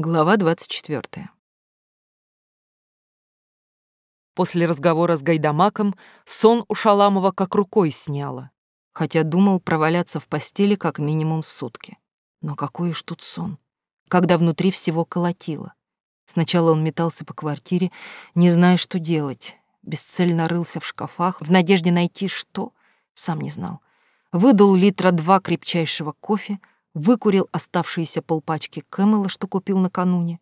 Глава 24. После разговора с Гайдамаком сон у Шаламова как рукой сняло, хотя думал проваляться в постели как минимум сутки. Но какой уж тут сон, когда внутри всего колотило. Сначала он метался по квартире, не зная, что делать, бесцельно рылся в шкафах, в надежде найти что, сам не знал. Выдул литра два крепчайшего кофе — выкурил оставшиеся полпачки Кэмела, что купил накануне,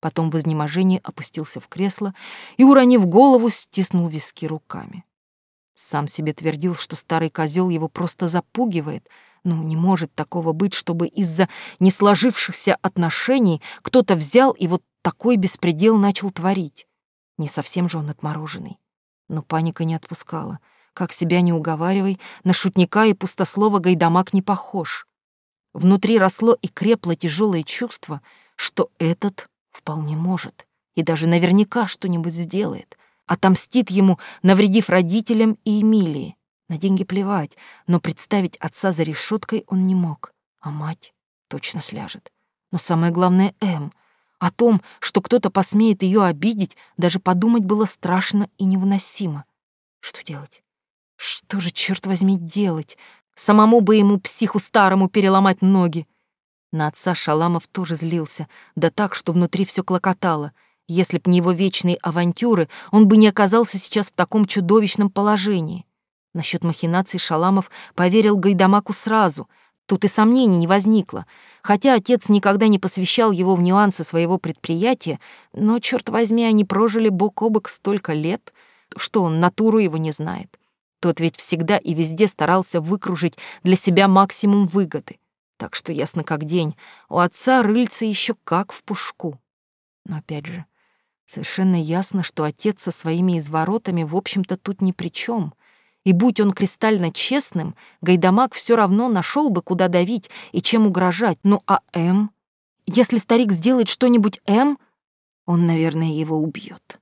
потом в изнеможении опустился в кресло и, уронив голову, стиснул виски руками. Сам себе твердил, что старый козел его просто запугивает, но не может такого быть, чтобы из-за несложившихся отношений кто-то взял и вот такой беспредел начал творить. Не совсем же он отмороженный. Но паника не отпускала. Как себя не уговаривай, на шутника и пустослова Гайдамак не похож. Внутри росло и крепло тяжелое чувство, что этот вполне может и даже наверняка что-нибудь сделает, отомстит ему, навредив родителям и Эмилии. На деньги плевать, но представить отца за решеткой он не мог, а мать точно сляжет. Но самое главное — М. О том, что кто-то посмеет ее обидеть, даже подумать было страшно и невыносимо. Что делать? Что же, черт возьми, делать? Самому бы ему, психу старому, переломать ноги. На отца Шаламов тоже злился, да так, что внутри все клокотало. Если б не его вечные авантюры, он бы не оказался сейчас в таком чудовищном положении. Насчет махинаций Шаламов поверил Гайдамаку сразу. Тут и сомнений не возникло. Хотя отец никогда не посвящал его в нюансы своего предприятия, но, черт возьми, они прожили бок о бок столько лет, что он натуру его не знает. Тот ведь всегда и везде старался выкружить для себя максимум выгоды. Так что ясно как день, у отца рыльца еще как в пушку. Но опять же, совершенно ясно, что отец со своими изворотами, в общем-то, тут ни при чем. И будь он кристально честным, Гайдамак все равно нашел бы, куда давить и чем угрожать. Ну а М? Если старик сделает что-нибудь М, он, наверное, его убьет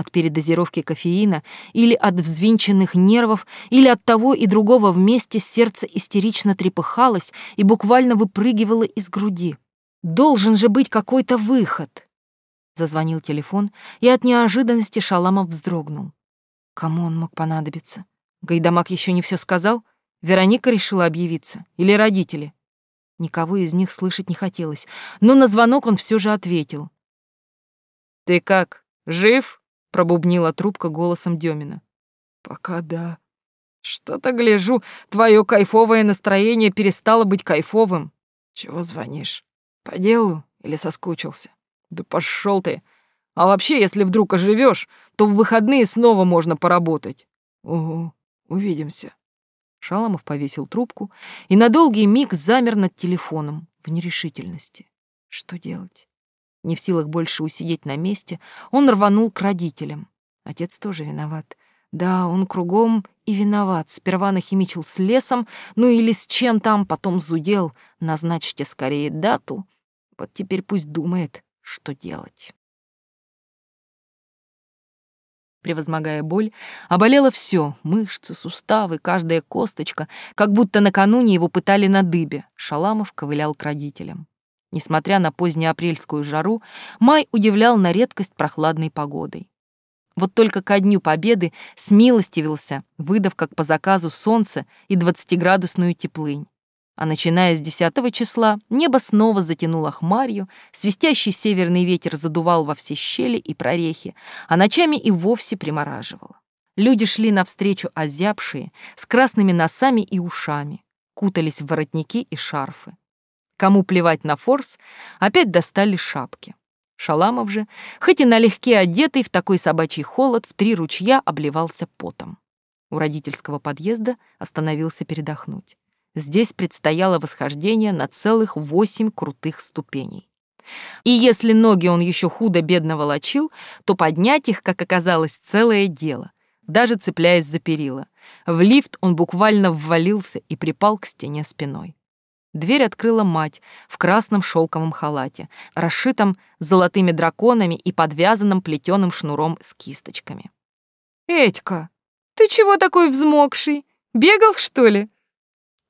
от передозировки кофеина или от взвинченных нервов, или от того и другого вместе сердце истерично трепыхалось и буквально выпрыгивало из груди. Должен же быть какой-то выход. Зазвонил телефон, и от неожиданности Шаламов вздрогнул. Кому он мог понадобиться? Гайдамак еще не все сказал? Вероника решила объявиться? Или родители? Никого из них слышать не хотелось, но на звонок он все же ответил. «Ты как, жив?» Пробубнила трубка голосом Демина. Пока да. Что-то гляжу, твое кайфовое настроение перестало быть кайфовым. Чего звонишь? По делу или соскучился? Да пошел ты. А вообще, если вдруг оживешь, то в выходные снова можно поработать. Угу, увидимся. Шаламов повесил трубку и на долгий миг замер над телефоном в нерешительности. Что делать? Не в силах больше усидеть на месте, он рванул к родителям. Отец тоже виноват. Да, он кругом и виноват. Сперва нахимичил с лесом, ну или с чем там, потом зудел. Назначьте скорее дату. Вот теперь пусть думает, что делать. Превозмогая боль, оболело все — мышцы, суставы, каждая косточка, как будто накануне его пытали на дыбе. Шаламов ковылял к родителям. Несмотря на позднеапрельскую жару, май удивлял на редкость прохладной погодой. Вот только ко дню победы смилостивился, выдав как по заказу солнце и двадцатиградусную теплынь. А начиная с 10 числа небо снова затянуло хмарью, свистящий северный ветер задувал во все щели и прорехи, а ночами и вовсе примораживало. Люди шли навстречу озябшие, с красными носами и ушами, кутались в воротники и шарфы. Кому плевать на форс, опять достали шапки. Шаламов же, хоть и налегке одетый в такой собачий холод, в три ручья обливался потом. У родительского подъезда остановился передохнуть. Здесь предстояло восхождение на целых восемь крутых ступеней. И если ноги он еще худо-бедно волочил, то поднять их, как оказалось, целое дело, даже цепляясь за перила. В лифт он буквально ввалился и припал к стене спиной. Дверь открыла мать в красном шелковом халате, расшитом золотыми драконами и подвязанном плетеным шнуром с кисточками. «Этька, ты чего такой взмокший? Бегал, что ли?»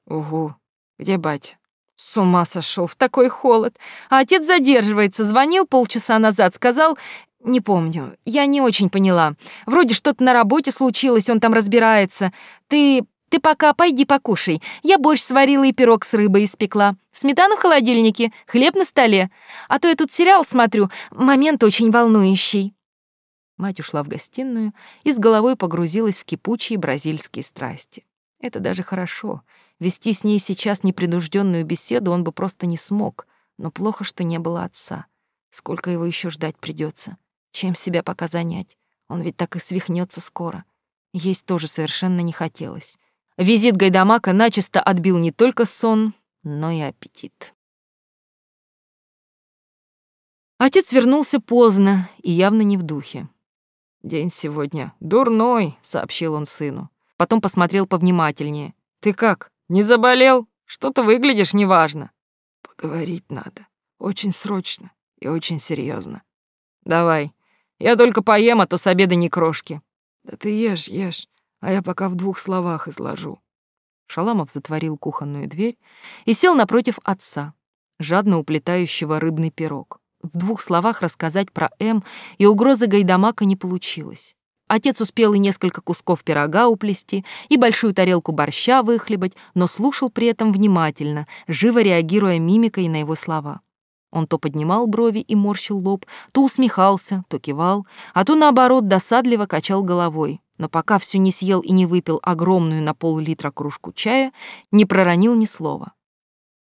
«Угу. Где батя?» С ума сошел в такой холод. А отец задерживается, звонил полчаса назад, сказал... Не помню, я не очень поняла. Вроде что-то на работе случилось, он там разбирается. Ты... ты пока пойди покушай. Я борщ сварила и пирог с рыбой испекла. Сметана в холодильнике, хлеб на столе. А то я тут сериал смотрю, момент очень волнующий. Мать ушла в гостиную и с головой погрузилась в кипучие бразильские страсти. Это даже хорошо. Вести с ней сейчас непринужденную беседу он бы просто не смог, но плохо, что не было отца. Сколько его еще ждать придется? Чем себя пока занять? Он ведь так и свихнется скоро. Есть тоже совершенно не хотелось. Визит Гайдамака начисто отбил не только сон, но и аппетит. Отец вернулся поздно и явно не в духе. «День сегодня дурной», — сообщил он сыну. Потом посмотрел повнимательнее. «Ты как?» Не заболел? Что-то выглядишь неважно. Поговорить надо. Очень срочно и очень серьезно. Давай. Я только поем, а то с обеда не крошки. Да ты ешь, ешь, а я пока в двух словах изложу. Шаламов затворил кухонную дверь и сел напротив отца, жадно уплетающего рыбный пирог. В двух словах рассказать про М и угрозы Гайдамака не получилось. Отец успел и несколько кусков пирога уплести, и большую тарелку борща выхлебать, но слушал при этом внимательно, живо реагируя мимикой на его слова. Он то поднимал брови и морщил лоб, то усмехался, то кивал, а то, наоборот, досадливо качал головой. Но пока все не съел и не выпил огромную на пол-литра кружку чая, не проронил ни слова.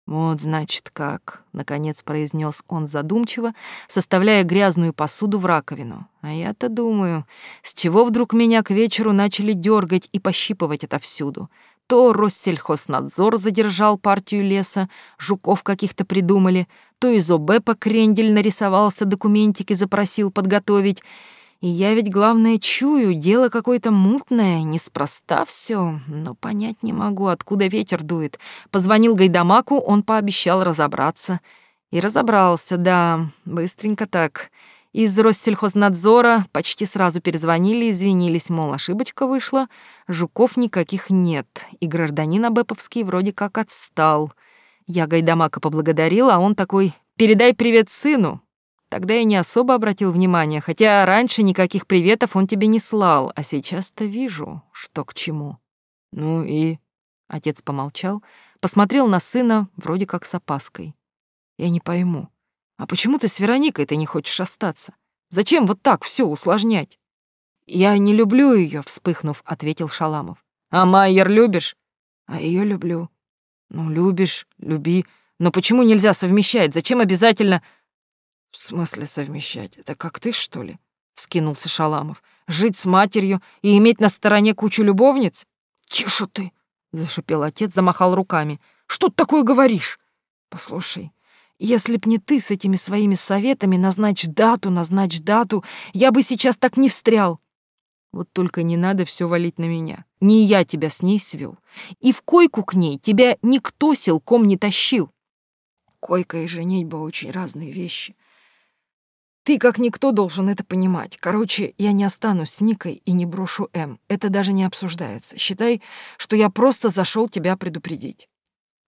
«Вот, значит, как», — наконец произнес он задумчиво, составляя грязную посуду в раковину. «А я-то думаю, с чего вдруг меня к вечеру начали дергать и пощипывать отовсюду? То Россельхознадзор задержал партию леса, жуков каких-то придумали, то из ОБЭПа крендель нарисовался, документики запросил подготовить». И я ведь, главное, чую, дело какое-то мутное, неспроста все, но понять не могу, откуда ветер дует. Позвонил Гайдамаку, он пообещал разобраться. И разобрался, да, быстренько так. Из Россельхознадзора почти сразу перезвонили, извинились, мол, ошибочка вышла, жуков никаких нет, и гражданин Абеповский вроде как отстал. Я Гайдамака поблагодарила, а он такой «передай привет сыну», Тогда я не особо обратил внимание, хотя раньше никаких приветов он тебе не слал, а сейчас-то вижу, что к чему. Ну и... Отец помолчал, посмотрел на сына вроде как с опаской. Я не пойму, а почему ты с Вероникой ты не хочешь остаться? Зачем вот так все усложнять? Я не люблю ее, вспыхнув, ответил Шаламов. А Майер любишь? А ее люблю. Ну, любишь, люби. Но почему нельзя совмещать? Зачем обязательно... «В смысле совмещать? Это как ты, что ли?» — вскинулся Шаламов. «Жить с матерью и иметь на стороне кучу любовниц?» «Тише ты!» — зашипел отец, замахал руками. «Что ты такое говоришь?» «Послушай, если б не ты с этими своими советами, назначь дату, назначь дату, я бы сейчас так не встрял. Вот только не надо все валить на меня. Не я тебя с ней свел. И в койку к ней тебя никто силком не тащил. Койка и женитьба очень разные вещи. Ты, как никто, должен это понимать. Короче, я не останусь с Никой и не брошу М. Это даже не обсуждается. Считай, что я просто зашел тебя предупредить.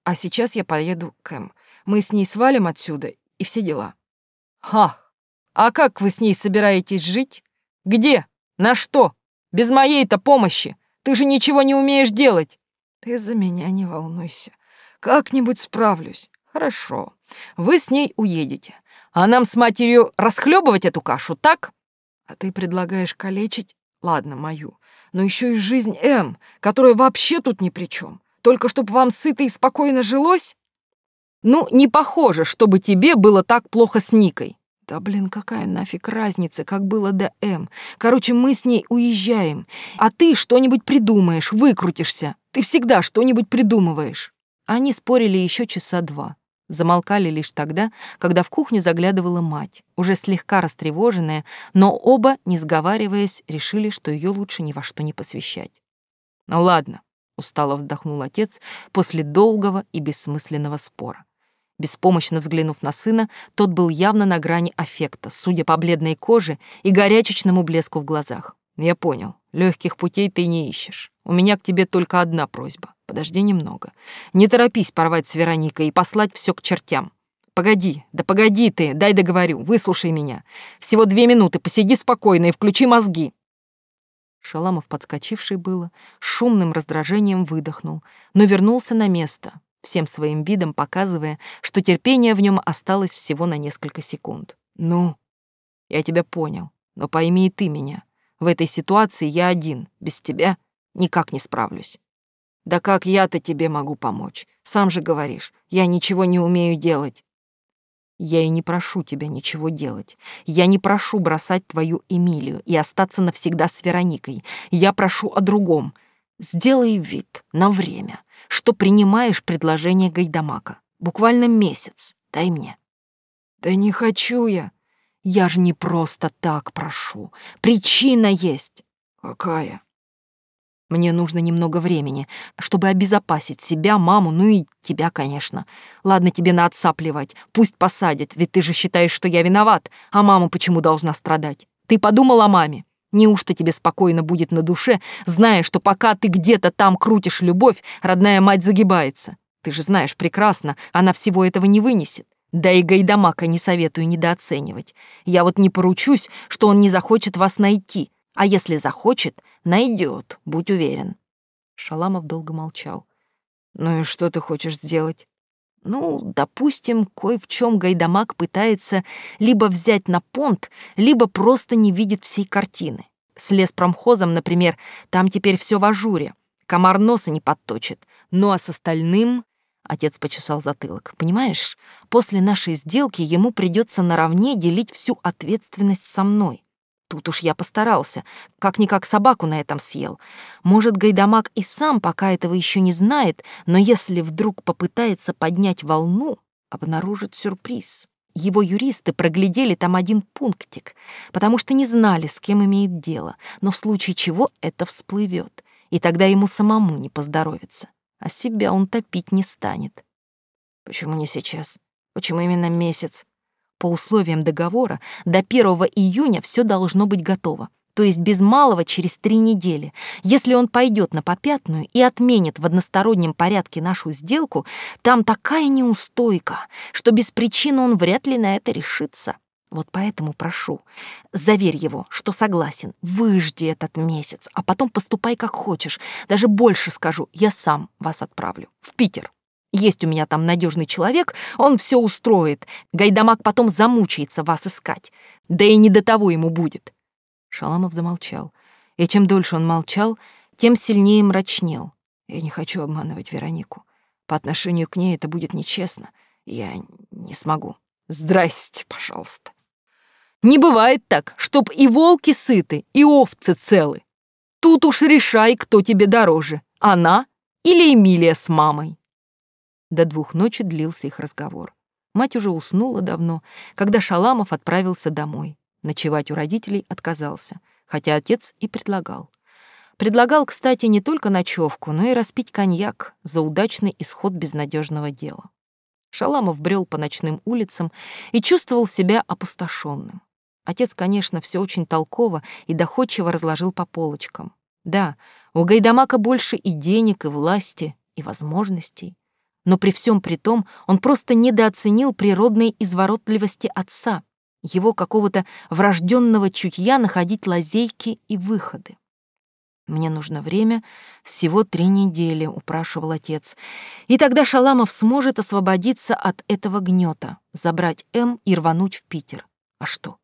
А сейчас я поеду к М. Мы с ней свалим отсюда и все дела. Ха! А как вы с ней собираетесь жить? Где? На что? Без моей-то помощи. Ты же ничего не умеешь делать. Ты за меня не волнуйся. Как-нибудь справлюсь. Хорошо. Вы с ней уедете. А нам с матерью расхлебывать эту кашу, так? А ты предлагаешь калечить, ладно, мою, но еще и жизнь М, которая вообще тут ни при чем. Только чтобы вам сыто и спокойно жилось? Ну, не похоже, чтобы тебе было так плохо с Никой. Да блин, какая нафиг разница, как было до М. Короче, мы с ней уезжаем, а ты что-нибудь придумаешь, выкрутишься. Ты всегда что-нибудь придумываешь. Они спорили еще часа два. Замолкали лишь тогда, когда в кухню заглядывала мать, уже слегка растревоженная, но оба, не сговариваясь, решили, что ее лучше ни во что не посвящать. «Ну ладно», — устало вздохнул отец после долгого и бессмысленного спора. Беспомощно взглянув на сына, тот был явно на грани аффекта, судя по бледной коже и горячечному блеску в глазах. «Я понял, легких путей ты не ищешь. У меня к тебе только одна просьба. Подожди немного. Не торопись порвать с Вероникой и послать все к чертям. Погоди, да погоди ты, дай договорю, выслушай меня. Всего две минуты, посиди спокойно и включи мозги. Шаламов, подскочивший было, шумным раздражением выдохнул, но вернулся на место, всем своим видом показывая, что терпение в нем осталось всего на несколько секунд. «Ну, я тебя понял, но пойми и ты меня. В этой ситуации я один, без тебя никак не справлюсь. Да как я-то тебе могу помочь? Сам же говоришь, я ничего не умею делать. Я и не прошу тебя ничего делать. Я не прошу бросать твою Эмилию и остаться навсегда с Вероникой. Я прошу о другом. Сделай вид на время, что принимаешь предложение Гайдамака. Буквально месяц. Дай мне. Да не хочу я. Я же не просто так прошу. Причина есть. Какая? Мне нужно немного времени, чтобы обезопасить себя, маму, ну и тебя, конечно. Ладно тебе на отца плевать, пусть посадят, ведь ты же считаешь, что я виноват, а мама почему должна страдать? Ты подумал о маме? Неужто тебе спокойно будет на душе, зная, что пока ты где-то там крутишь любовь, родная мать загибается? Ты же знаешь прекрасно, она всего этого не вынесет. Да и Гайдамака не советую недооценивать. Я вот не поручусь, что он не захочет вас найти, а если захочет, найдет, будь уверен. Шаламов долго молчал. Ну и что ты хочешь сделать? Ну, допустим, кое в чем Гайдамак пытается либо взять на понт, либо просто не видит всей картины. С леспромхозом, например, там теперь все в ажуре. Комар носа не подточит. Ну а с остальным... Отец почесал затылок. Понимаешь, после нашей сделки ему придется наравне делить всю ответственность со мной. Тут уж я постарался, как-никак собаку на этом съел. Может, Гайдамак и сам пока этого еще не знает, но если вдруг попытается поднять волну, обнаружит сюрприз. Его юристы проглядели там один пунктик, потому что не знали, с кем имеет дело, но в случае чего это всплывет, и тогда ему самому не поздоровится, а себя он топить не станет. Почему не сейчас? Почему именно месяц? По условиям договора до 1 июня все должно быть готово, то есть без малого через три недели. Если он пойдет на попятную и отменит в одностороннем порядке нашу сделку, там такая неустойка, что без причины он вряд ли на это решится. Вот поэтому прошу, заверь его, что согласен, выжди этот месяц, а потом поступай как хочешь. Даже больше скажу, я сам вас отправлю в Питер. Есть у меня там надежный человек, он все устроит. Гайдамак потом замучается вас искать. Да и не до того ему будет. Шаламов замолчал. И чем дольше он молчал, тем сильнее мрачнел. Я не хочу обманывать Веронику. По отношению к ней это будет нечестно. Я не смогу. Здрасте, пожалуйста. Не бывает так, чтоб и волки сыты, и овцы целы. Тут уж решай, кто тебе дороже, она или Эмилия с мамой. До двух ночи длился их разговор. Мать уже уснула давно, когда Шаламов отправился домой. Ночевать у родителей отказался, хотя отец и предлагал. Предлагал, кстати, не только ночевку, но и распить коньяк за удачный исход безнадежного дела. Шаламов брел по ночным улицам и чувствовал себя опустошенным. Отец, конечно, все очень толково и доходчиво разложил по полочкам. Да, у Гайдамака больше и денег, и власти, и возможностей но при всем при том он просто недооценил природной изворотливости отца, его какого-то врожденного чутья находить лазейки и выходы. «Мне нужно время, всего три недели», — упрашивал отец. «И тогда Шаламов сможет освободиться от этого гнета, забрать М и рвануть в Питер. А что?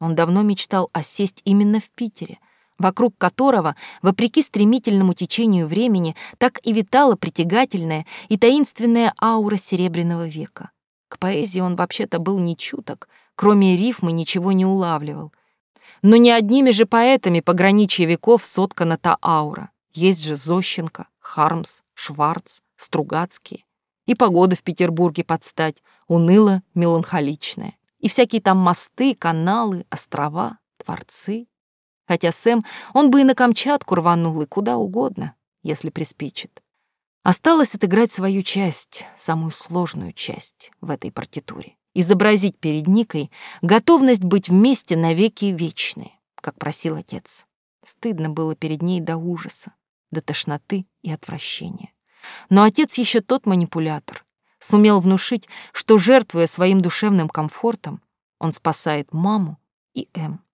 Он давно мечтал осесть именно в Питере, вокруг которого, вопреки стремительному течению времени, так и витала притягательная и таинственная аура Серебряного века. К поэзии он вообще-то был не чуток, кроме рифмы ничего не улавливал. Но не одними же поэтами пограничья веков соткана та аура. Есть же Зощенко, Хармс, Шварц, Стругацкие. И погода в Петербурге подстать, уныло-меланхоличная. И всякие там мосты, каналы, острова, дворцы. Хотя Сэм, он бы и на Камчатку рванул, и куда угодно, если приспичит. Осталось отыграть свою часть, самую сложную часть в этой партитуре. Изобразить перед Никой готовность быть вместе навеки вечные, как просил отец. Стыдно было перед ней до ужаса, до тошноты и отвращения. Но отец еще тот манипулятор. Сумел внушить, что, жертвуя своим душевным комфортом, он спасает маму и М.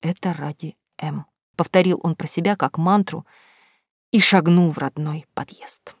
Это ради М. Повторил он про себя как мантру и шагнул в родной подъезд.